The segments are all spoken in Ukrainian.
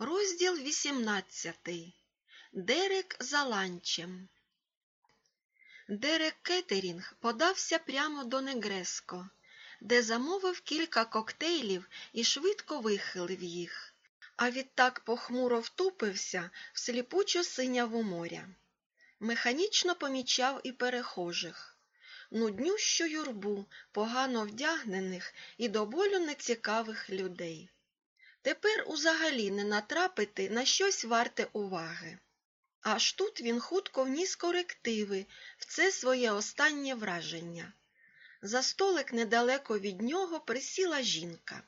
Розділ 18. Дерек за ланчем. Дерек Кеттерінг подався прямо до Негреско, де замовив кілька коктейлів і швидко вихилив їх, а відтак похмуро втупився в сліпучо синяву моря. Механічно помічав і перехожих, нуднющу юрбу погано вдягнених і до болю нецікавих людей. Тепер узагалі не натрапити на щось варте уваги. Аж тут він хутко вніс корективи в це своє останнє враження. За столик недалеко від нього присіла жінка.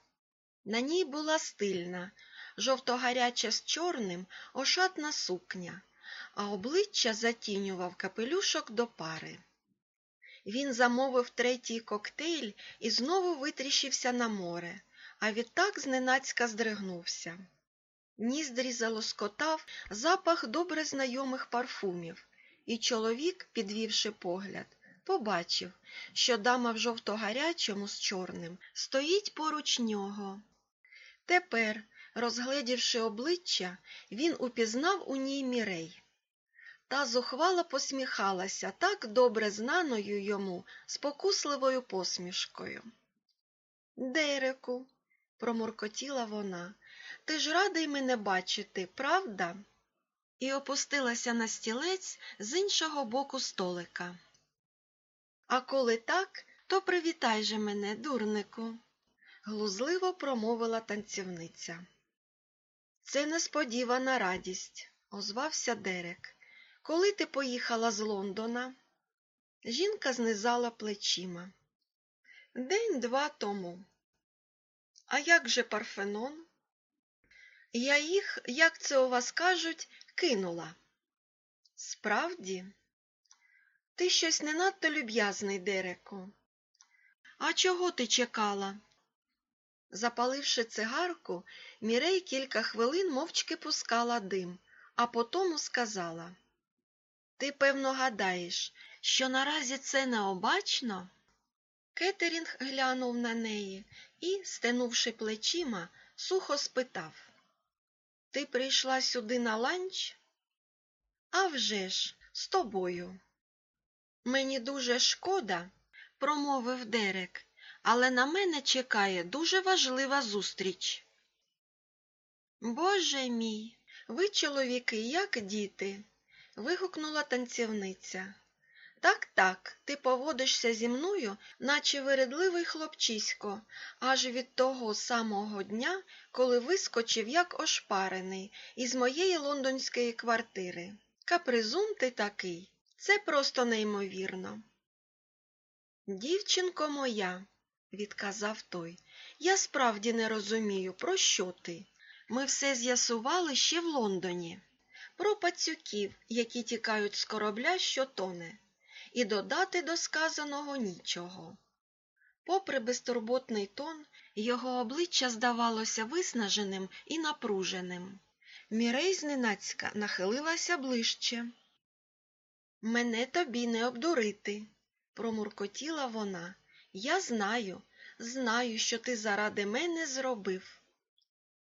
На ній була стильна, жовтогаряча з чорним, ошатна сукня, а обличчя затінював капелюшок до пари. Він замовив третій коктейль і знову витріщився на море а відтак зненацька здригнувся. Ніздрі залоскотав запах добре знайомих парфумів, і чоловік, підвівши погляд, побачив, що дама в жовтогарячому з чорним стоїть поруч нього. Тепер, розгледівши обличчя, він упізнав у ній мірей. Та зухвало посміхалася так добре знаною йому спокусливою посмішкою. Дереку, промуркотіла вона. Ти ж радий мене бачити, правда? І опустилася на стілець з іншого боку столика. А коли так, то привітай же мене, дурнику, глузливо промовила танцівниця. Це несподівана радість, озвався Дерек. Коли ти поїхала з Лондона? Жінка знизала плечима. День-два тому. А як же Парфенон? Я їх, як це у вас кажуть, кинула. Справді, ти щось не надто люб'язний, Дереку. А чого ти чекала? Запаливши цигарку, Мірей кілька хвилин мовчки пускала дим, а потому сказала Ти, певно, гадаєш, що наразі це необачно? Кетерінг глянув на неї і, стенувши плечима, сухо спитав Ти прийшла сюди на ланч? «А вже ж, з тобою. Мені дуже шкода, промовив Дерек, але на мене чекає дуже важлива зустріч. Боже мій, ви, чоловіки, як діти. вигукнула танцівниця. Так, так, ти поводишся зі мною, наче вередливий хлопчисько, аж від того самого дня, коли вискочив, як ошпарений, із моєї лондонської квартири. Капризун ти такий, це просто неймовірно. Дівчинко моя, відказав той, я справді не розумію, про що ти. Ми все з'ясували ще в Лондоні, про пацюків, які тікають з корабля, що тоне і додати до сказаного нічого. Попри безтурботний тон, його обличчя здавалося виснаженим і напруженим. Мірей зненацька нахилилася ближче. Мене тобі не обдурити, промуркотіла вона. Я знаю, знаю, що ти заради мене зробив.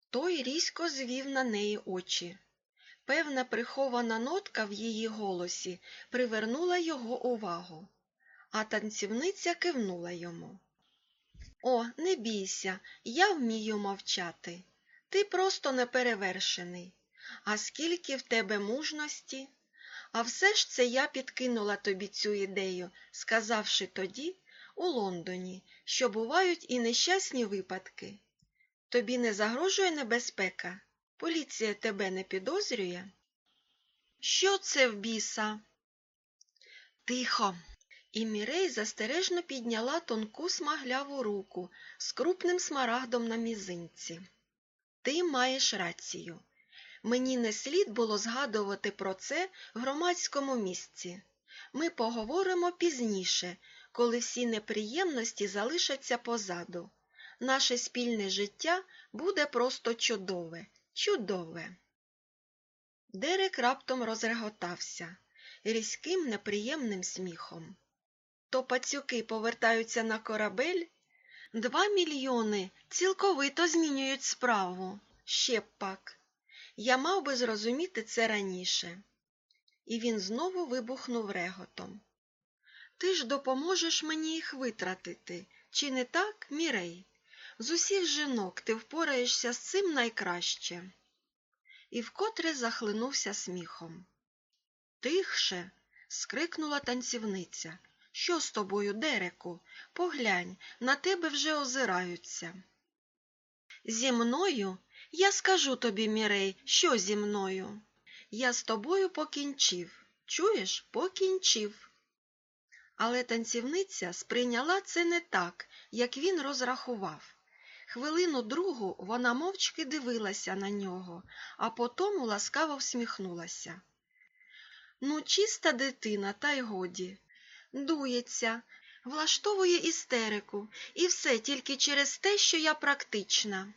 Той різко звів на неї очі. Певна прихована нотка в її голосі привернула його увагу, а танцівниця кивнула йому. О, не бійся, я вмію мовчати. Ти просто неперевершений. А скільки в тебе мужності? А все ж це я підкинула тобі цю ідею, сказавши тоді, у Лондоні, що бувають і нещасні випадки. Тобі не загрожує небезпека? Поліція тебе не підозрює? Що це в біса? Тихо. І Мірей застережно підняла тонку смагляву руку з крупним смарагдом на мізинці. Ти маєш рацію. Мені не слід було згадувати про це в громадському місці. Ми поговоримо пізніше, коли всі неприємності залишаться позаду. Наше спільне життя буде просто чудове. Чудове. Дерек раптом розреготався різким неприємним сміхом. То пацюки повертаються на корабель? Два мільйони цілковито змінюють справу. Ще пак. Я мав би зрозуміти це раніше. І він знову вибухнув реготом. Ти ж допоможеш мені їх витратити, чи не так, Мірей? З усіх жінок ти впораєшся з цим найкраще. І вкотре захлинувся сміхом. Тихше. скрикнула танцівниця. Що з тобою, Дереку? Поглянь, на тебе вже озираються. Зі мною? Я скажу тобі, Мірей, що зі мною. Я з тобою покінчив. Чуєш, покінчив. Але танцівниця сприйняла це не так, як він розрахував. Хвилину другу вона мовчки дивилася на нього, а потому ласкаво всміхнулася. Ну, чиста дитина, та й годі. Дується, влаштовує істерику, і все тільки через те, що я практична.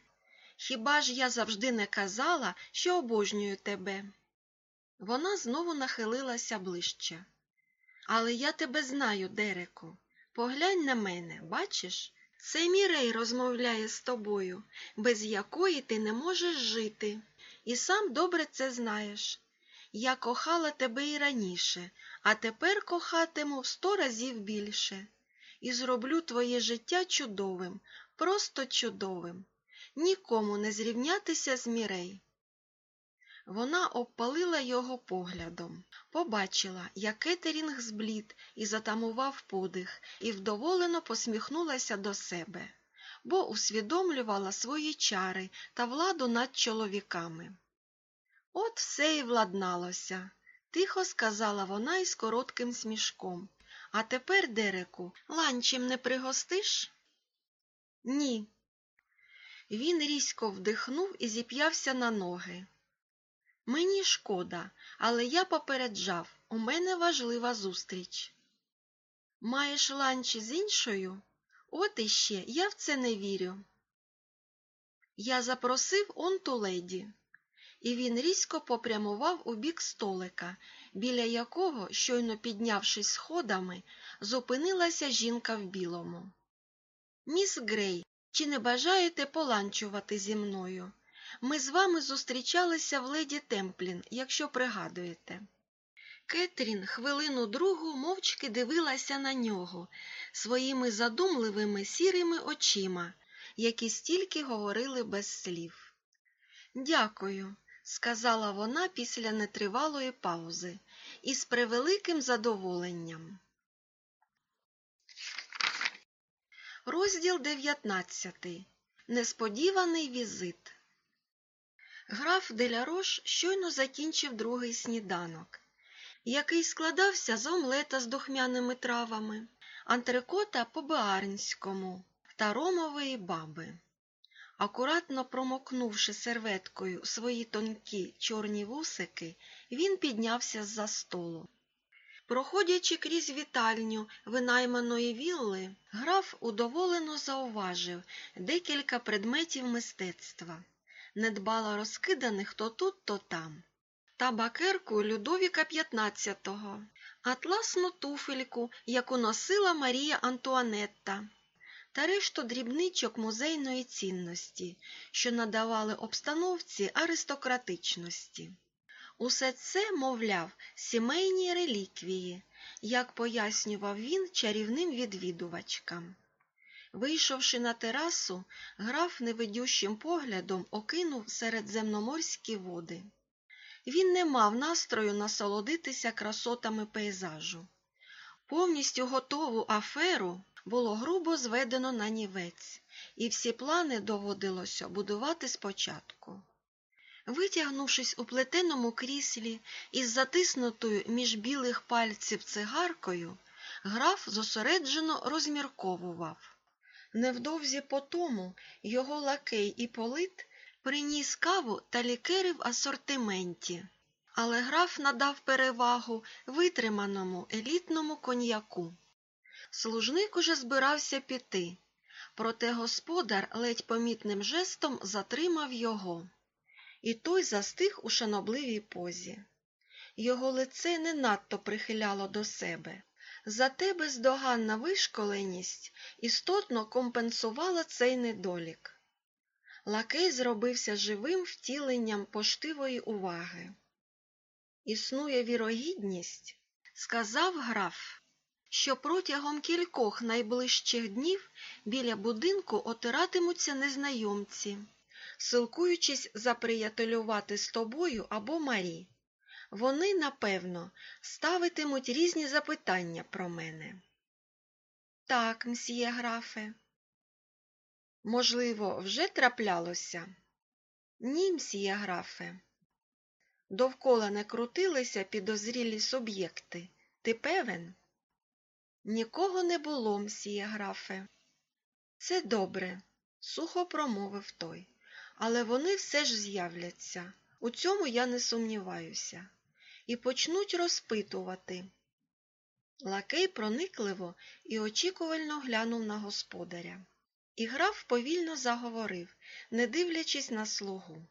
Хіба ж я завжди не казала, що обожнюю тебе? Вона знову нахилилася ближче. Але я тебе знаю, Дереку. Поглянь на мене, бачиш? Це Мірей розмовляє з тобою, без якої ти не можеш жити, і сам добре це знаєш. Я кохала тебе і раніше, а тепер кохатиму в сто разів більше. І зроблю твоє життя чудовим, просто чудовим. Нікому не зрівнятися з Мірей. Вона обпалила його поглядом, побачила, як Кетерінг зблід і затамував подих, і вдоволено посміхнулася до себе, бо усвідомлювала свої чари та владу над чоловіками. От все і владналося, тихо сказала вона із коротким смішком. А тепер, Дереку, ланчем не пригостиш? Ні. Він різко вдихнув і зіп'явся на ноги. Мені шкода, але я попереджав, у мене важлива зустріч. Маєш ланч з іншою? От іще, я в це не вірю. Я запросив он ту леді, і він різко попрямував у бік столика, біля якого, щойно піднявшись сходами, зупинилася жінка в білому. Міс Грей, чи не бажаєте поланчувати зі мною? Ми з вами зустрічалися в леді Темплін, якщо пригадуєте. Кетрін хвилину другу мовчки дивилася на нього своїми задумливими сірими очима, які стільки говорили без слів. Дякую, сказала вона після нетривалої паузи, і з превеликим задоволенням. Розділ 19. Несподіваний візит. Граф Делярош щойно закінчив другий сніданок, який складався з омлета з духмяними травами, антрикота по беарнському та ромової баби. Акуратно промокнувши серветкою свої тонкі чорні вусики, він піднявся з-за столу. Проходячи крізь вітальню винайманої вілли, граф удоволено зауважив декілька предметів мистецтва недбало розкиданих то тут, то там. Табакерку Людовіка XV, атласну туфельку, яку носила Марія Антуанетта, та решту дрібничок музейної цінності, що надавали обстановці аристократичності. Усе це, мовляв, сімейні реліквії, як пояснював він чарівним відвідувачкам. Вийшовши на терасу, граф невидющим поглядом окинув середземноморські води. Він не мав настрою насолодитися красотами пейзажу. Повністю готову аферу було грубо зведено на нівець, і всі плани доводилося будувати спочатку. Витягнувшись у плетеному кріслі із затиснутою між білих пальців цигаркою, граф зосереджено розмірковував. Невдовзі по тому його лакей і полит приніс каву та лікери в асортименті, але граф надав перевагу витриманому елітному коньяку. Служник уже збирався піти, проте господар ледь помітним жестом затримав його, і той застиг у шанобливій позі. Його лице не надто прихиляло до себе. Зате бездоганна вишколеність істотно компенсувала цей недолік. Лакей зробився живим втіленням поштивої уваги. Існує вірогідність, сказав граф, що протягом кількох найближчих днів біля будинку отиратимуться незнайомці, силкуючись заприятелювати з тобою або Марі. Вони, напевно, ставитимуть різні запитання про мене. Так, мсьє графе. Можливо, вже траплялося? Ні, мсьє графе. Довкола не крутилися підозрілі суб'єкти. Ти певен? Нікого не було, мсьє графе. Це добре, сухо промовив той. Але вони все ж з'являться. У цьому я не сумніваюся. І почнуть розпитувати. Лакей проникливо і очікувально глянув на господаря. І граф повільно заговорив, не дивлячись на слугу.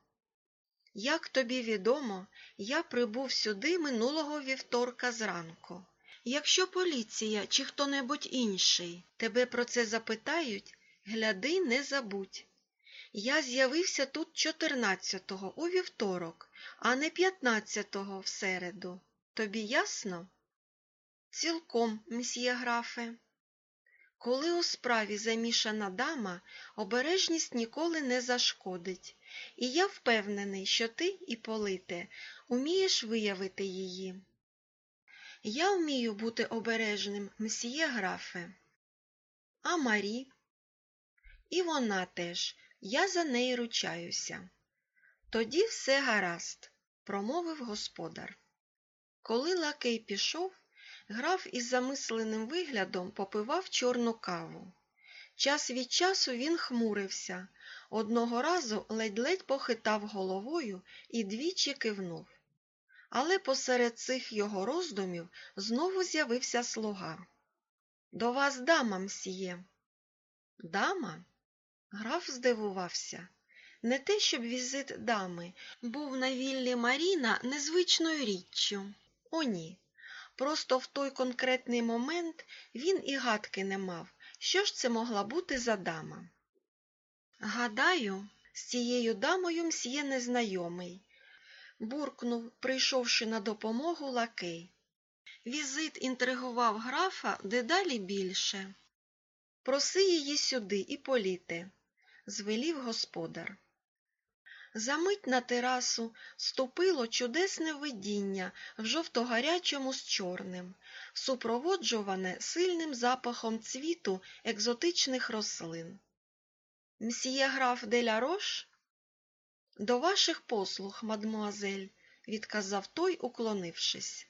Як тобі відомо, я прибув сюди минулого вівторка зранку. Якщо поліція чи хто-небудь інший тебе про це запитають, гляди, не забудь. Я з'явився тут 14-го у вівторок, а не 15-го в середу. Тобі ясно? Цілком, мсьє графе. Коли у справі замішана дама, обережність ніколи не зашкодить, і я впевнений, що ти, Іполите, умієш виявити її. Я вмію бути обережним, мсьє графе. А Марі? І вона теж, я за неї ручаюся. Тоді все гаразд, промовив господар. Коли лакей пішов, граф із замисленим виглядом попивав чорну каву. Час від часу він хмурився, одного разу ледь-ледь похитав головою і двічі кивнув. Але посеред цих його роздумів знову з'явився слуга. До вас дама, мсьє. Дама? Граф здивувався. Не те, щоб візит дами був на віллі Маріна незвичною річчю. О, ні. Просто в той конкретний момент він і гадки не мав, що ж це могла бути за дама. Гадаю, з цією дамою мсьє незнайомий, буркнув, прийшовши на допомогу лакей. Візит інтригував графа дедалі більше. Проси її сюди, і політе, звелів господар. Замить на терасу ступило чудесне видіння в жовтогарячому з чорним, супроводжуване сильним запахом цвіту екзотичних рослин. Мсьє граф де Рош? До ваших послуг, мадмуазель, відказав той, уклонившись.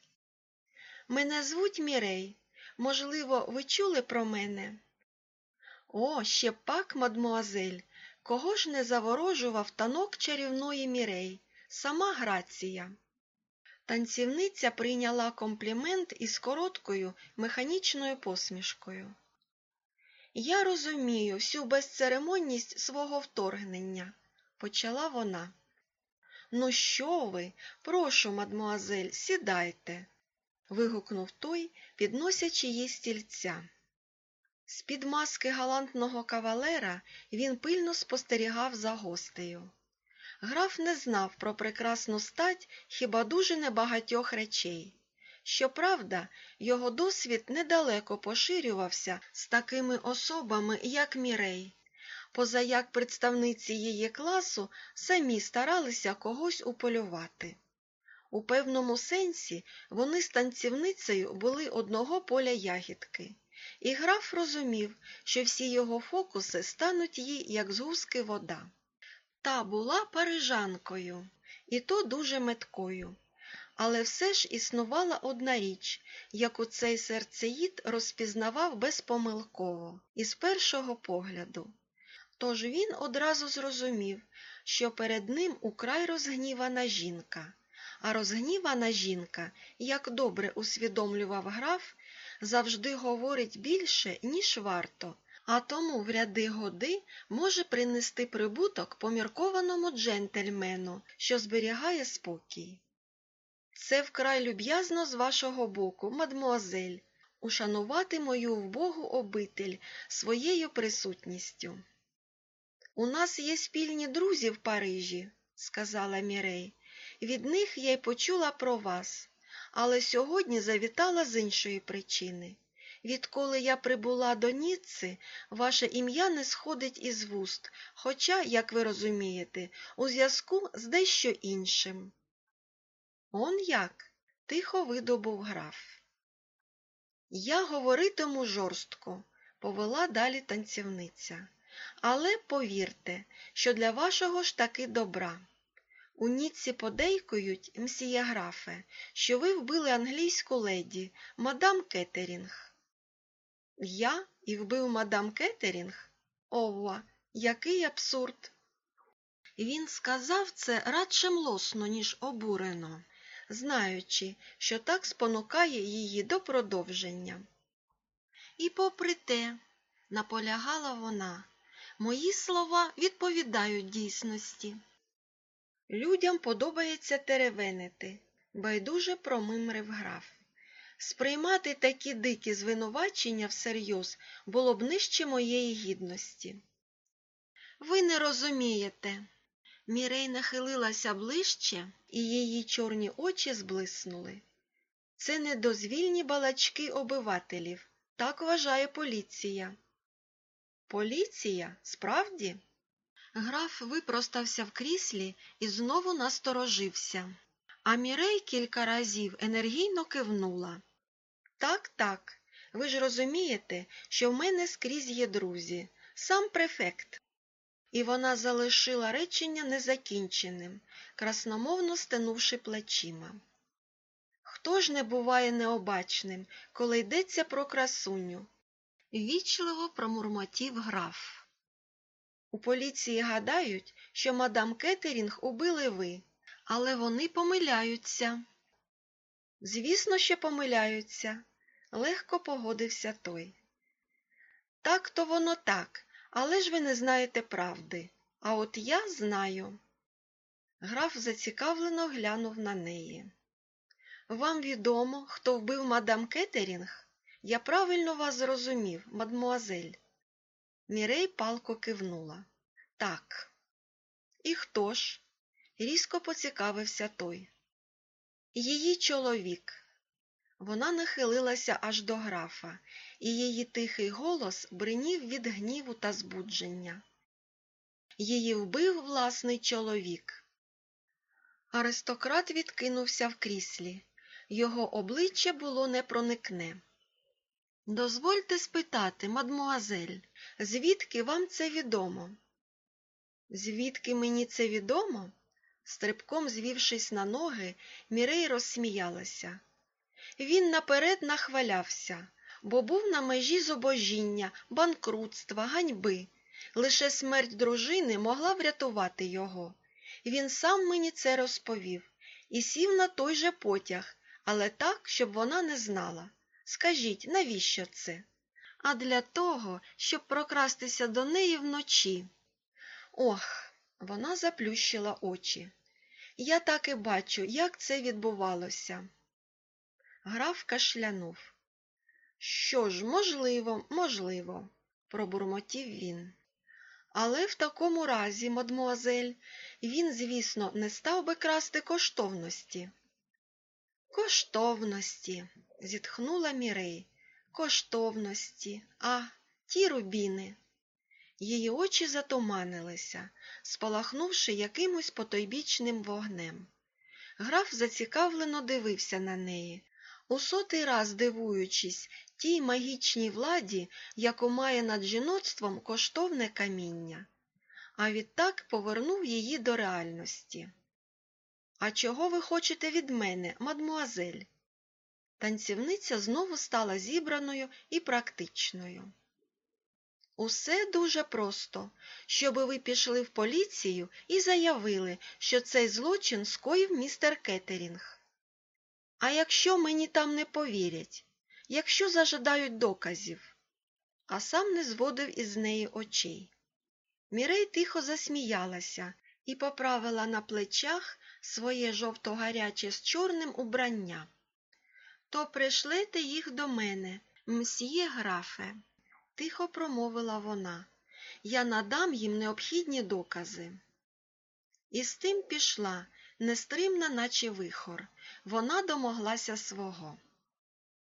Мене звуть Мірей. Можливо, ви чули про мене? О, ще б пак, мадмуазель, кого ж не заворожував танок чарівної Мірей, сама Грація. Танцівниця прийняла комплімент із короткою механічною посмішкою. Я розумію всю безцеремонність свого вторгнення, почала вона. Ну, що ви? Прошу, мадмуазель, сідайте, вигукнув той, підносячи їй стільця. З-під маски галантного кавалера він пильно спостерігав за гостею. Граф не знав про прекрасну стать хіба дуже небагатьох речей. Щоправда, його досвід недалеко поширювався з такими особами, як Мірей, позаяк представниці її класу самі старалися когось уполювати. У певному сенсі вони з танцівницею були одного поля ягідки, і граф розумів, що всі його фокуси стануть їй, як з гуски вода. Та була парижанкою, і то дуже меткою. Але все ж існувала одна річ, яку цей серцеїд розпізнавав безпомилково, із першого погляду. Тож він одразу зрозумів, що перед ним украй розгнівана жінка, а розгнівана жінка, як добре усвідомлював граф, завжди говорить більше, ніж варто, а тому в ряди годи може принести прибуток поміркованому джентльмену, що зберігає спокій. Це вкрай люб'язно з вашого боку, мадмуазель, ушанувати мою вбогу обитель своєю присутністю. У нас є спільні друзі в Парижі, сказала Мірей. Від них я й почула про вас, але сьогодні завітала з іншої причини. Відколи я прибула до Ніцци, ваше ім'я не сходить із вуст, хоча, як ви розумієте, у зв'язку з дещо іншим. Он як? тихо видобув граф. Я говоритиму жорстко, повела далі танцівниця. Але повірте, що для вашого ж таки добра. У Ніцці подейкують, мсіє графе, що ви вбили англійську леді, мадам Кеттерінг. Я і вбив мадам Кеттерінг? Ова, який абсурд! Він сказав це радше млосно, ніж обурено, знаючи, що так спонукає її до продовження. І попри те, наполягала вона, мої слова відповідають дійсності. Людям подобається теревенити, байдуже промимрив граф. Сприймати такі дикі звинувачення всерйоз було б нижче моєї гідності. Ви не розумієте. Мірей нахилилася ближче, і її чорні очі зблиснули. Це недозвільні балачки обивателів, так вважає поліція. Поліція, справді? Граф випростався в кріслі і знову насторожився. А Мірей кілька разів енергійно кивнула. Так, так, ви ж розумієте, що в мене скрізь є друзі, сам префект. І вона залишила речення незакінченим, красномовно стенувши плечима. Хто ж не буває необачним, коли йдеться про красуню? Вічливо промурмотів граф. У поліції гадають, що мадам Кеттерінг убили ви, але вони помиляються. Звісно, що помиляються, легко погодився той. Так то воно так, але ж ви не знаєте правди. А от я знаю. Граф зацікавлено глянув на неї. Вам відомо, хто вбив мадам Кеттерінг? Я правильно вас зрозумів, мадмуазель. Мірей палко кивнула. Так. І хто ж? різко поцікавився той. Її чоловік. Вона нахилилася аж до графа, і її тихий голос бринів від гніву та збудження. Її вбив власний чоловік. Аристократ відкинувся в кріслі. Його обличчя було непроникне. Дозвольте спитати, мадмуазель, звідки вам це відомо? Звідки мені це відомо? Стрибком звівшись на ноги, Мірей розсміялася. Він наперед нахвалявся, бо був на межі зубожіння, банкрутства, ганьби. Лише смерть дружини могла врятувати його. Він сам мені це розповів і сів на той же потяг, але так, щоб вона не знала. Скажіть, навіщо це? А для того, щоб прокрастися до неї вночі. Ох, вона заплющила очі. Я так і бачу, як це відбувалося. Граф кашлянув. Що ж, можливо, можливо, пробурмотів він. Але в такому разі, мадмуазель, він, звісно, не став би красти коштовності. Коштовності, зітхнула Мірей. Коштовності, а ті рубіни. Її очі затуманилися, спалахнувши якимось потойбічним вогнем. Граф зацікавлено дивився на неї, у сотий раз дивуючись тій магічній владі, яку має над жіноцтвом коштовне каміння, а відтак повернув її до реальності. А чого ви хочете від мене, мадмуазель? Танцівниця знову стала зібраною і практичною. Усе дуже просто, щоби ви пішли в поліцію і заявили, що цей злочин скоїв містер Кеттерінг. А якщо мені там не повірять, якщо зажадають доказів, а сам не зводив із неї очей. Мірей тихо засміялася і поправила на плечах своє жовто-гаряче з чорним убрання. То пришлете їх до мене, мсьє графе, тихо промовила вона. я надам їм необхідні докази. І з тим пішла, нестримна, наче вихор. Вона домоглася свого.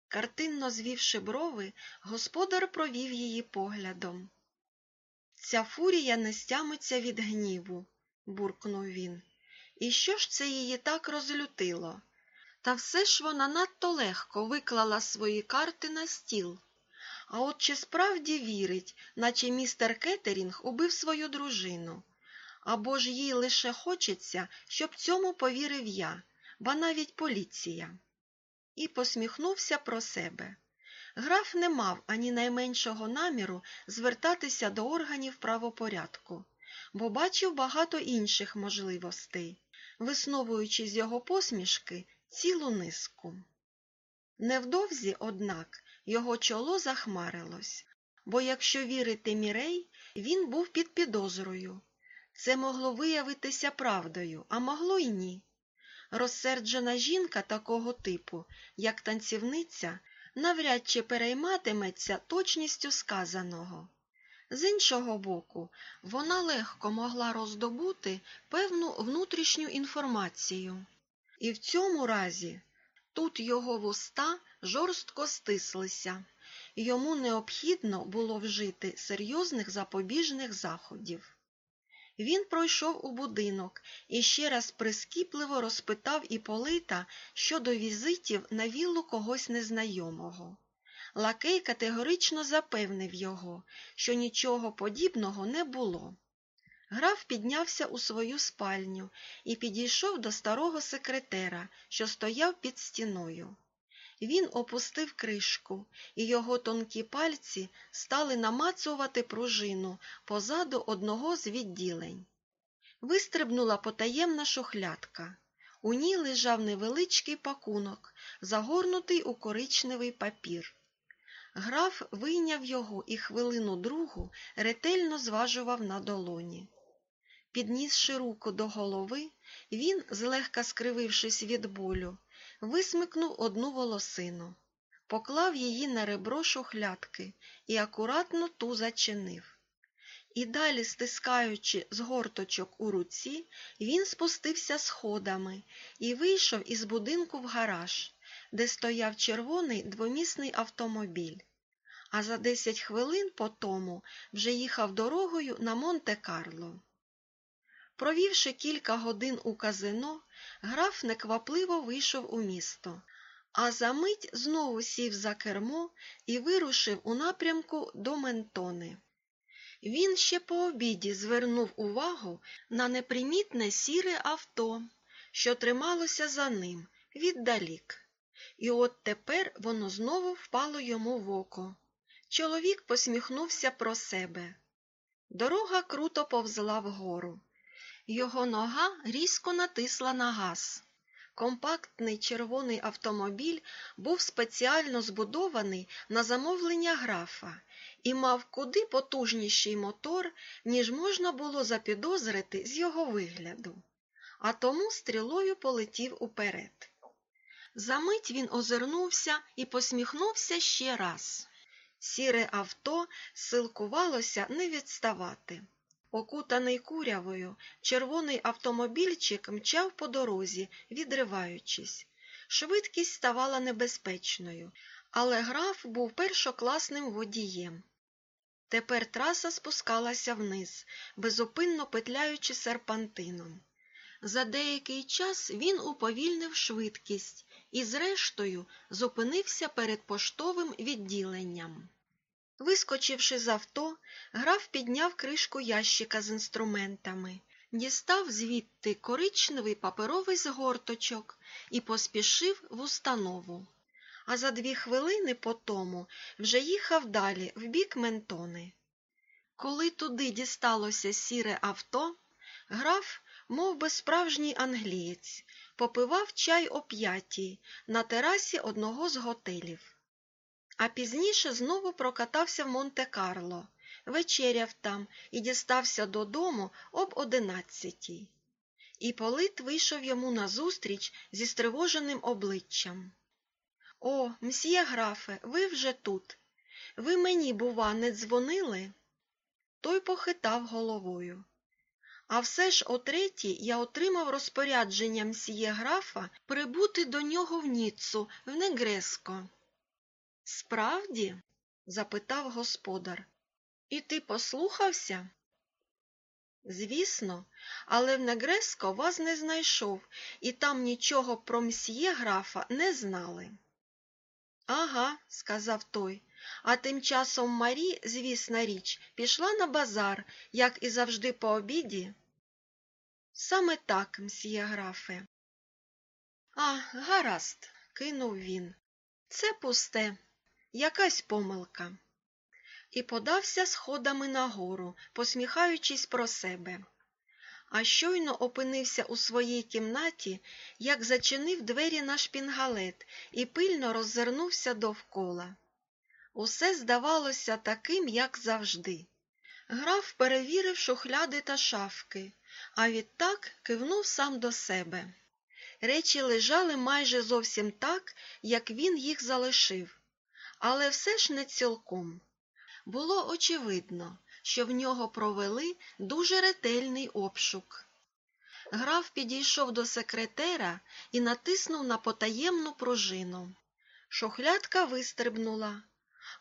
Картинно звівши брови, господар провів її поглядом. Ця фурія не стямиться від гніву, буркнув він. І що ж це її так розлютило? Та все ж вона надто легко виклала свої карти на стіл. А от чи справді вірить, наче містер Кеттерінг убив свою дружину? Або ж їй лише хочеться, щоб цьому повірив я, ба навіть поліція. І посміхнувся про себе. Граф не мав ані найменшого наміру звертатися до органів правопорядку, бо бачив багато інших можливостей, висновуючи з його посмішки цілу низку. Невдовзі, однак, його чоло захмарилось, бо, якщо вірити Мірей, він був під підозрою. Це могло виявитися правдою, а могло й ні. Розсерджена жінка такого типу, як танцівниця, навряд чи перейматиметься точністю сказаного. З іншого боку, вона легко могла роздобути певну внутрішню інформацію. І в цьому разі тут його вуста жорстко стислися, йому необхідно було вжити серйозних запобіжних заходів. Він пройшов у будинок і ще раз прискіпливо розпитав Іполита щодо візитів на віллу когось незнайомого. Лакей категорично запевнив його, що нічого подібного не було. Граф піднявся у свою спальню і підійшов до старого секретера, що стояв під стіною. Він опустив кришку, і його тонкі пальці стали намацувати пружину позаду одного з відділень. Вистрибнула потаємна шухлядка. У ній лежав невеличкий пакунок, загорнутий у коричневий папір. Граф вийняв його і хвилину другу ретельно зважував на долоні. Піднісши руку до голови, він, злегка скривившись від болю, висмикнув одну волосину, поклав її на ребро шухлядки і акуратно ту зачинив. І далі, стискаючи з горточок у руці, він спустився сходами і вийшов із будинку в гараж, де стояв червоний двомісний автомобіль. А за десять хвилин по тому вже їхав дорогою на Монте-Карло. Провівши кілька годин у казино, граф неквапливо вийшов у місто, а за мить знову сів за кермо і вирушив у напрямку до Ментони. Він ще по обіді звернув увагу на непримітне сіре авто, що трималося за ним віддалік. І от тепер воно знову впало йому в око. Чоловік посміхнувся про себе. Дорога круто повзла вгору. Його нога різко натисла на газ. Компактний червоний автомобіль був спеціально збудований на замовлення графа і мав куди потужніший мотор, ніж можна було запідозрити з його вигляду, а тому стрілою полетів уперед. Замить він озирнувся і посміхнувся ще раз. Сіре авто силкувалося не відставати. Окутаний курявою, червоний автомобільчик мчав по дорозі, відриваючись. Швидкість ставала небезпечною, але граф був першокласним водієм. Тепер траса спускалася вниз, безупинно петляючи серпантином. За деякий час він уповільнив швидкість і, зрештою, зупинився перед поштовим відділенням. Вискочивши з авто, граф підняв кришку ящика з інструментами, дістав звідти коричневий паперовий згорточок і поспішив в установу. А за дві хвилини по тому вже їхав далі, в бік ментони. Коли туди дісталося сіре авто, граф, мов би справжній англієць, попивав чай о п'ятій на терасі одного з готелів а пізніше знову прокатався в Монте-Карло, вечеряв там і дістався додому об одинадцятій. І Полит вийшов йому назустріч зі стривоженим обличчям. О, мсьє графе, ви вже тут. Ви мені, бува, не дзвонили? Той похитав головою. А все ж о третій я отримав розпорядження мсьє графа прибути до нього в Ніццу, в Негреско. Справді? запитав господар. І ти послухався? Звісно, але в Негреско вас не знайшов, і там нічого про мсьє графа не знали. Ага, сказав той, а тим часом Марі, звісна річ, пішла на базар, як і завжди по обіді. Саме так, мсьє графе. А, гаразд, кинув він. Це пусте, якась помилка. І подався сходами нагору, посміхаючись про себе. А щойно опинився у своїй кімнаті, як зачинив двері на шпінгалет і пильно роззирнувся довкола. Усе здавалося таким, як завжди. Граф перевірив шухляди та шафки, а відтак кивнув сам до себе. Речі лежали майже зовсім так, як він їх залишив, але все ж не цілком. Було очевидно, що в нього провели дуже ретельний обшук. Граф підійшов до секретера і натиснув на потаємну пружину. Шухлядка вистрибнула,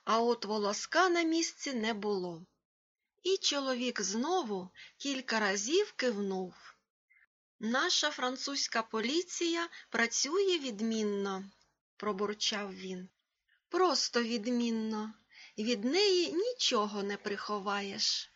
а от волоска на місці не було. І чоловік знову кілька разів кивнув. Наша французька поліція працює відмінно, пробурчав він. Просто відмінно. Від неї нічого не приховаєш.